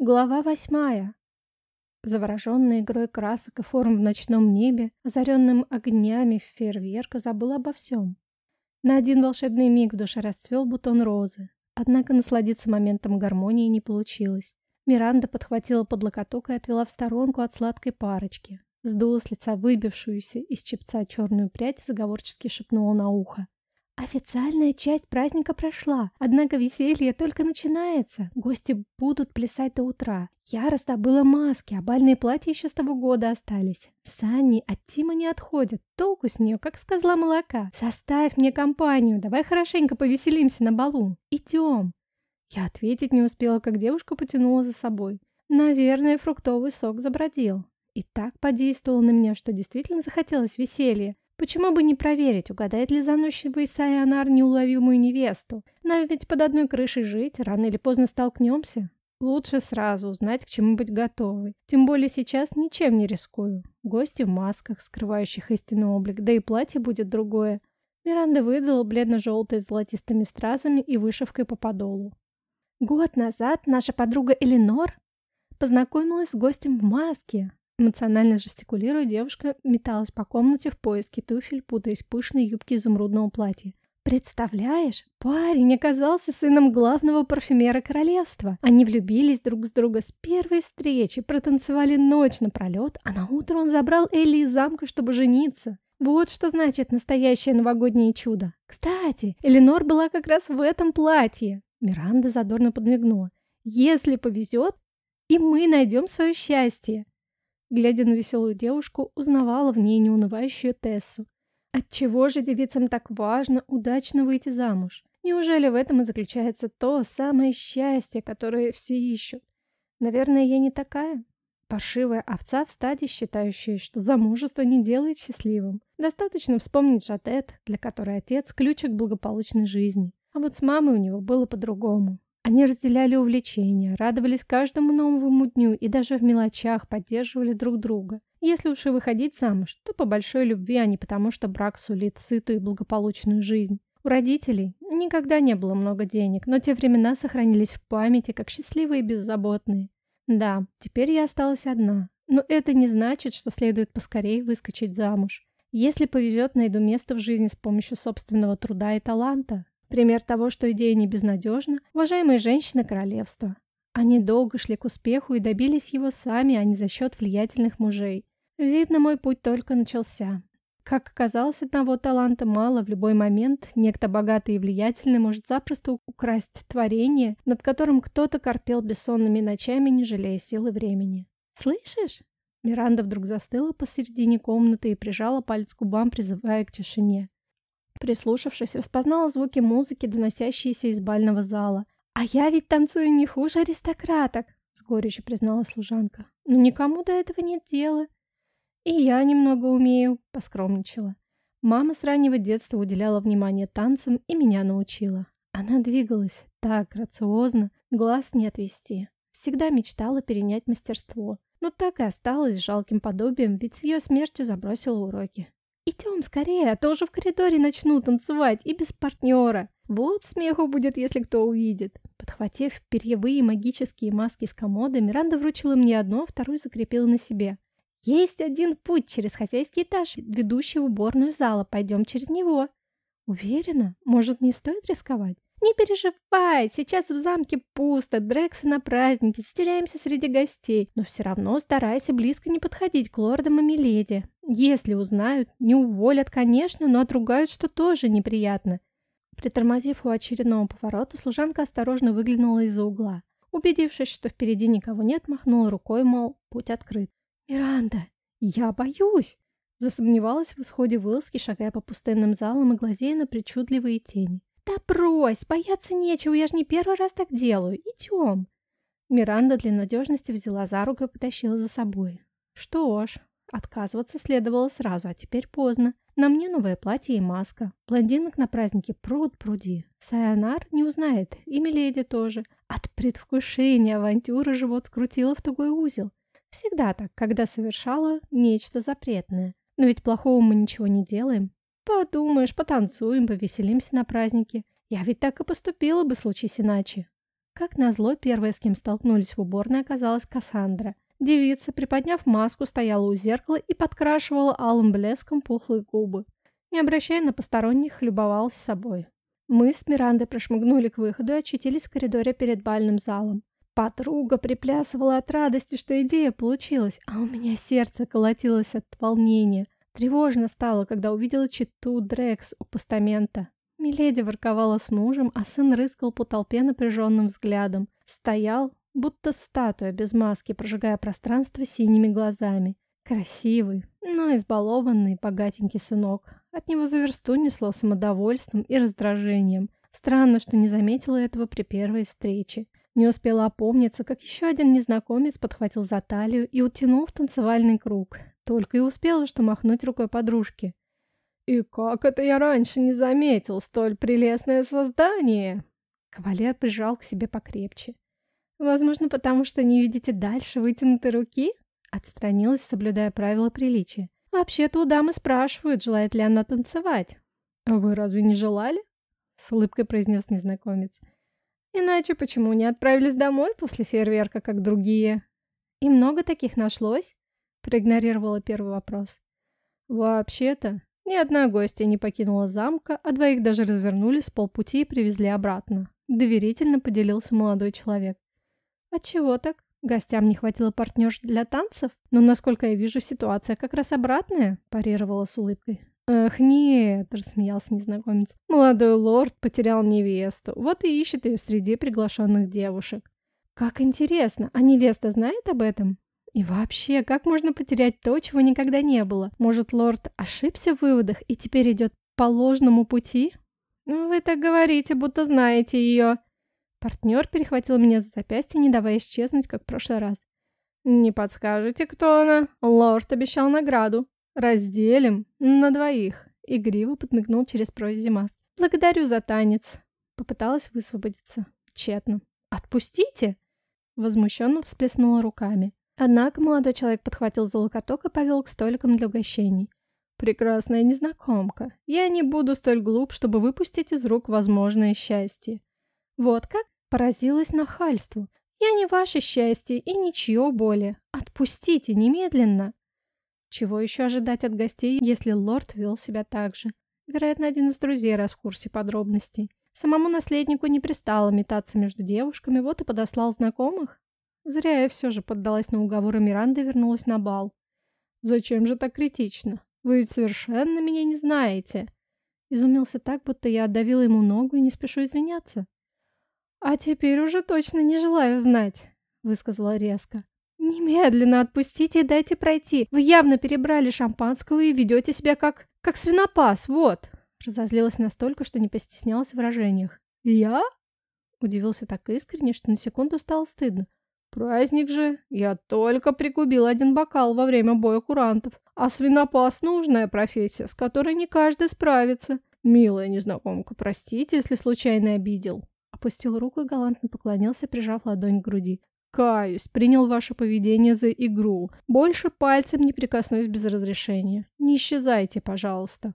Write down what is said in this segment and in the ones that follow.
Глава восьмая. Завороженная игрой красок и форм в ночном небе, озаренным огнями фейерверка, забыл обо всем. На один волшебный миг в душе расцвел бутон розы, однако насладиться моментом гармонии не получилось. Миранда подхватила под локоток и отвела в сторонку от сладкой парочки. Сдула с лица выбившуюся из чепца черную прядь и заговорчески шепнула на ухо. Официальная часть праздника прошла, однако веселье только начинается. Гости будут плясать до утра. Я раздобыла маски, а бальные платья еще с того года остались. Санни от Тима не отходят. Толку с нее, как с козла молока. Составь мне компанию, давай хорошенько повеселимся на балу. Идем. Я ответить не успела, как девушка потянула за собой. Наверное, фруктовый сок забродил. И так подействовал на меня, что действительно захотелось веселья. Почему бы не проверить, угадает ли заносчивый Сайонар неуловимую невесту? Нам ведь под одной крышей жить, рано или поздно столкнемся. Лучше сразу узнать, к чему быть готовой. Тем более сейчас ничем не рискую. Гости в масках, скрывающих истинный облик, да и платье будет другое. Миранда выдала бледно-желтое с золотистыми стразами и вышивкой по подолу. Год назад наша подруга Эленор познакомилась с гостем в маске. Эмоционально жестикулируя, девушка металась по комнате в поиске туфель, путаясь в пышной юбке изумрудного платья. Представляешь, парень оказался сыном главного парфюмера королевства. Они влюбились друг с друга с первой встречи, протанцевали ночь напролет, а на утро он забрал Элли из замка, чтобы жениться. Вот что значит настоящее новогоднее чудо. Кстати, Эленор была как раз в этом платье. Миранда задорно подмигнула. Если повезет, и мы найдем свое счастье. Глядя на веселую девушку, узнавала в ней неунывающую Тессу. Отчего же девицам так важно удачно выйти замуж? Неужели в этом и заключается то самое счастье, которое все ищут? Наверное, я не такая. Паршивая овца в стаде, считающая, что замужество не делает счастливым. Достаточно вспомнить Жатет, для которой отец – ключик к благополучной жизни. А вот с мамой у него было по-другому. Они разделяли увлечения, радовались каждому новому дню и даже в мелочах поддерживали друг друга. Если уж и выходить замуж, то по большой любви, а не потому, что брак сулит сытую и благополучную жизнь. У родителей никогда не было много денег, но те времена сохранились в памяти, как счастливые и беззаботные. Да, теперь я осталась одна, но это не значит, что следует поскорее выскочить замуж. Если повезет, найду место в жизни с помощью собственного труда и таланта. Пример того, что идея не безнадежна, уважаемые женщины королевства. Они долго шли к успеху и добились его сами, а не за счет влиятельных мужей. Видно, мой путь только начался. Как оказалось, одного таланта мало, в любой момент некто богатый и влиятельный может запросто украсть творение, над которым кто-то корпел бессонными ночами, не жалея сил и времени. «Слышишь?» Миранда вдруг застыла посередине комнаты и прижала палец к губам, призывая к тишине. Прислушавшись, распознала звуки музыки, доносящиеся из бального зала. «А я ведь танцую не хуже аристократок!» — с горечью признала служанка. «Но никому до этого нет дела». «И я немного умею», — поскромничала. Мама с раннего детства уделяла внимание танцам и меня научила. Она двигалась так грациозно, глаз не отвести. Всегда мечтала перенять мастерство. Но так и осталась жалким подобием, ведь с ее смертью забросила уроки. «Идем скорее, а то уже в коридоре начну танцевать и без партнера. Вот смеху будет, если кто увидит». Подхватив перьевые магические маски с комода, Миранда вручила мне одну, а вторую закрепила на себе. «Есть один путь через хозяйский этаж, ведущий в уборную зала. Пойдем через него». «Уверена? Может, не стоит рисковать?» «Не переживай, сейчас в замке пусто, Дрексы на празднике, затеряемся среди гостей, но все равно старайся близко не подходить к лордам и миледи. Если узнают, не уволят, конечно, но отругают, что тоже неприятно». Притормозив у очередного поворота, служанка осторожно выглянула из-за угла. Убедившись, что впереди никого нет, махнула рукой, мол, путь открыт. «Миранда, я боюсь!» Засомневалась в исходе вылазки, шагая по пустынным залам и глазея на причудливые тени. «Да брось, бояться нечего, я же не первый раз так делаю. Идем!» Миранда для надежности взяла за руку и потащила за собой. Что ж, отказываться следовало сразу, а теперь поздно. На мне новое платье и маска. Блондинок на празднике пруд пруди. Сайонар не узнает, и Миледи тоже. От предвкушения авантюры живот скрутило в тугой узел. Всегда так, когда совершала нечто запретное. Но ведь плохого мы ничего не делаем. Подумаешь, потанцуем, повеселимся на празднике. Я ведь так и поступила бы, случись иначе. Как назло, первая, с кем столкнулись в уборной, оказалась Кассандра. Девица, приподняв маску, стояла у зеркала и подкрашивала алым блеском пухлые губы. Не обращая на посторонних, любовалась собой. Мы с Мирандой прошмыгнули к выходу и очутились в коридоре перед бальным залом. Подруга приплясывала от радости, что идея получилась, а у меня сердце колотилось от волнения. Тревожно стало, когда увидела читу Дрекс у постамента. Миледи ворковала с мужем, а сын рыскал по толпе напряженным взглядом. Стоял, будто статуя без маски, прожигая пространство синими глазами. Красивый, но избалованный, богатенький сынок. От него за версту несло самодовольством и раздражением. Странно, что не заметила этого при первой встрече. Не успела опомниться, как еще один незнакомец подхватил за талию и утянул в танцевальный круг. Только и успела, что махнуть рукой подружке. «И как это я раньше не заметил, столь прелестное создание?» Кавалер прижал к себе покрепче. «Возможно, потому что не видите дальше вытянутой руки?» Отстранилась, соблюдая правила приличия. «Вообще-то у дамы спрашивают, желает ли она танцевать». «А вы разве не желали?» С улыбкой произнес незнакомец. «Иначе почему не отправились домой после фейерверка, как другие?» «И много таких нашлось?» Проигнорировала первый вопрос. «Вообще-то, ни одна гостья не покинула замка, а двоих даже развернули с полпути и привезли обратно. Доверительно поделился молодой человек. Отчего так? Гостям не хватило партнерш для танцев? Но, насколько я вижу, ситуация как раз обратная, парировала с улыбкой. «Эх, нет», — рассмеялся незнакомец. «Молодой лорд потерял невесту, вот и ищет ее среди приглашенных девушек». «Как интересно, а невеста знает об этом?» И вообще, как можно потерять то, чего никогда не было? Может, лорд ошибся в выводах и теперь идет по ложному пути? Ну, вы так говорите, будто знаете ее. Партнер перехватил меня за запястье, не давая исчезнуть, как в прошлый раз. «Не подскажете, кто она?» Лорд обещал награду. «Разделим на двоих», — игриво подмигнул через прозимас. «Благодарю за танец». Попыталась высвободиться. Тщетно. «Отпустите!» Возмущенно всплеснула руками. Однако молодой человек подхватил за локоток и повел к столикам для угощений. «Прекрасная незнакомка. Я не буду столь глуп, чтобы выпустить из рук возможное счастье». Вот как? Поразилась нахальству. «Я не ваше счастье и ничье более. Отпустите немедленно!» Чего еще ожидать от гостей, если лорд вел себя так же? Вероятно, один из друзей раз в курсе подробностей. Самому наследнику не пристало метаться между девушками, вот и подослал знакомых. Зря я все же поддалась на уговоры Миранды и вернулась на бал. «Зачем же так критично? Вы ведь совершенно меня не знаете!» Изумился так, будто я отдавила ему ногу и не спешу извиняться. «А теперь уже точно не желаю знать», — высказала резко. «Немедленно отпустите и дайте пройти. Вы явно перебрали шампанского и ведете себя как... как свинопас, вот!» Разозлилась настолько, что не постеснялась в выражениях. «Я?» Удивился так искренне, что на секунду стало стыдно. Праздник же. Я только пригубил один бокал во время боя курантов. А свинопас — нужная профессия, с которой не каждый справится. Милая незнакомка, простите, если случайно обидел. Опустил руку и галантно поклонился, прижав ладонь к груди. Каюсь, принял ваше поведение за игру. Больше пальцем не прикоснусь без разрешения. Не исчезайте, пожалуйста.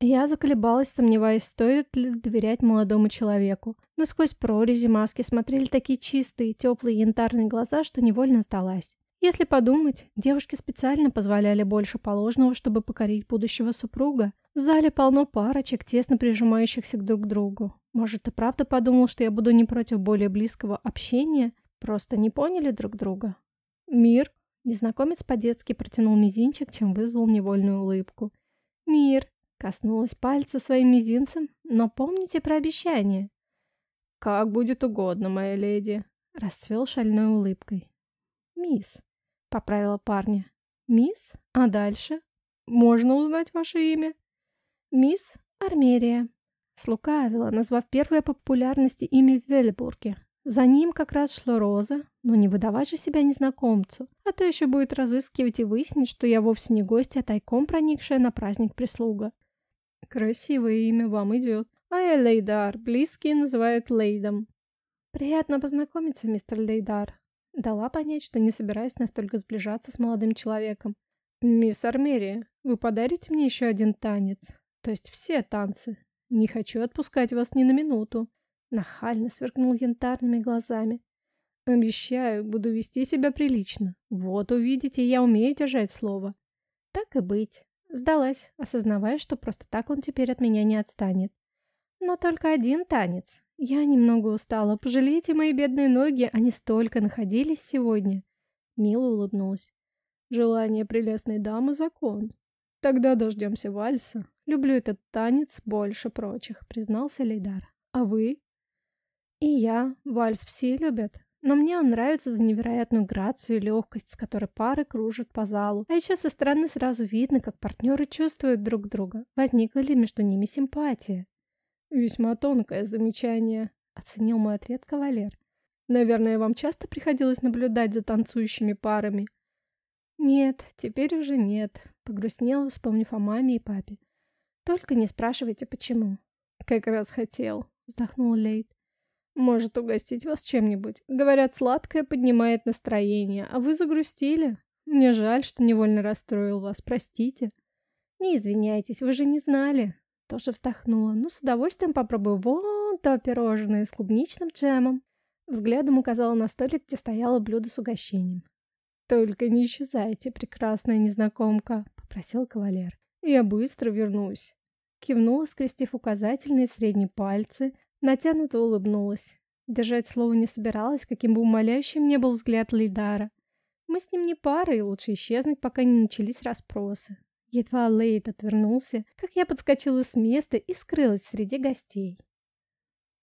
Я заколебалась, сомневаясь, стоит ли доверять молодому человеку. Но сквозь прорези маски смотрели такие чистые, теплые янтарные глаза, что невольно сдалась. Если подумать, девушки специально позволяли больше положенного, чтобы покорить будущего супруга. В зале полно парочек, тесно прижимающихся друг к другу. Может, и правда подумал, что я буду не против более близкого общения? Просто не поняли друг друга. «Мир?» Незнакомец по-детски протянул мизинчик, чем вызвал невольную улыбку. «Мир!» Коснулась пальца своим мизинцем, но помните про обещание. «Как будет угодно, моя леди», — расцвел шальной улыбкой. «Мисс», — поправила парня. «Мисс? А дальше? Можно узнать ваше имя?» «Мисс Армерия», — слукавила, назвав первое по популярности имя в Вельбурге. За ним как раз шло Роза, но не выдавать же себя незнакомцу, а то еще будет разыскивать и выяснить, что я вовсе не гость, а тайком проникшая на праздник прислуга. Красивое имя вам идет. А я Лейдар. Близкие называют Лейдом. Приятно познакомиться, мистер Лейдар. Дала понять, что не собираюсь настолько сближаться с молодым человеком. Мисс Армерия, вы подарите мне еще один танец? То есть все танцы. Не хочу отпускать вас ни на минуту. Нахально сверкнул янтарными глазами. Обещаю, буду вести себя прилично. Вот увидите, я умею держать слово. Так и быть. Сдалась, осознавая, что просто так он теперь от меня не отстанет. Но только один танец. Я немного устала. Пожалейте мои бедные ноги, они столько находились сегодня. Мила улыбнулась. Желание прелестной дамы — закон. Тогда дождемся вальса. Люблю этот танец больше прочих, признался Лейдар. А вы? И я. Вальс все любят. Но мне он нравится за невероятную грацию и легкость, с которой пары кружат по залу. А еще со стороны сразу видно, как партнеры чувствуют друг друга. Возникла ли между ними симпатия? «Весьма тонкое замечание», — оценил мой ответ кавалер. «Наверное, вам часто приходилось наблюдать за танцующими парами?» «Нет, теперь уже нет», — погрустнела, вспомнив о маме и папе. «Только не спрашивайте, почему». «Как раз хотел», — вздохнул Лейд. «Может, угостить вас чем-нибудь? Говорят, сладкое поднимает настроение, а вы загрустили. Мне жаль, что невольно расстроил вас, простите». «Не извиняйтесь, вы же не знали». Тоже вздохнула. «Ну, с удовольствием попробую вон то пирожное с клубничным джемом». Взглядом указала на столик, где стояло блюдо с угощением. «Только не исчезайте, прекрасная незнакомка», — попросил кавалер. «Я быстро вернусь». Кивнула, скрестив указательные и средние пальцы, натянуто улыбнулась. Держать слово не собиралась, каким бы умоляющим не был взгляд Лейдара. Мы с ним не пара, и лучше исчезнуть, пока не начались расспросы. Едва Лейд отвернулся, как я подскочила с места и скрылась среди гостей.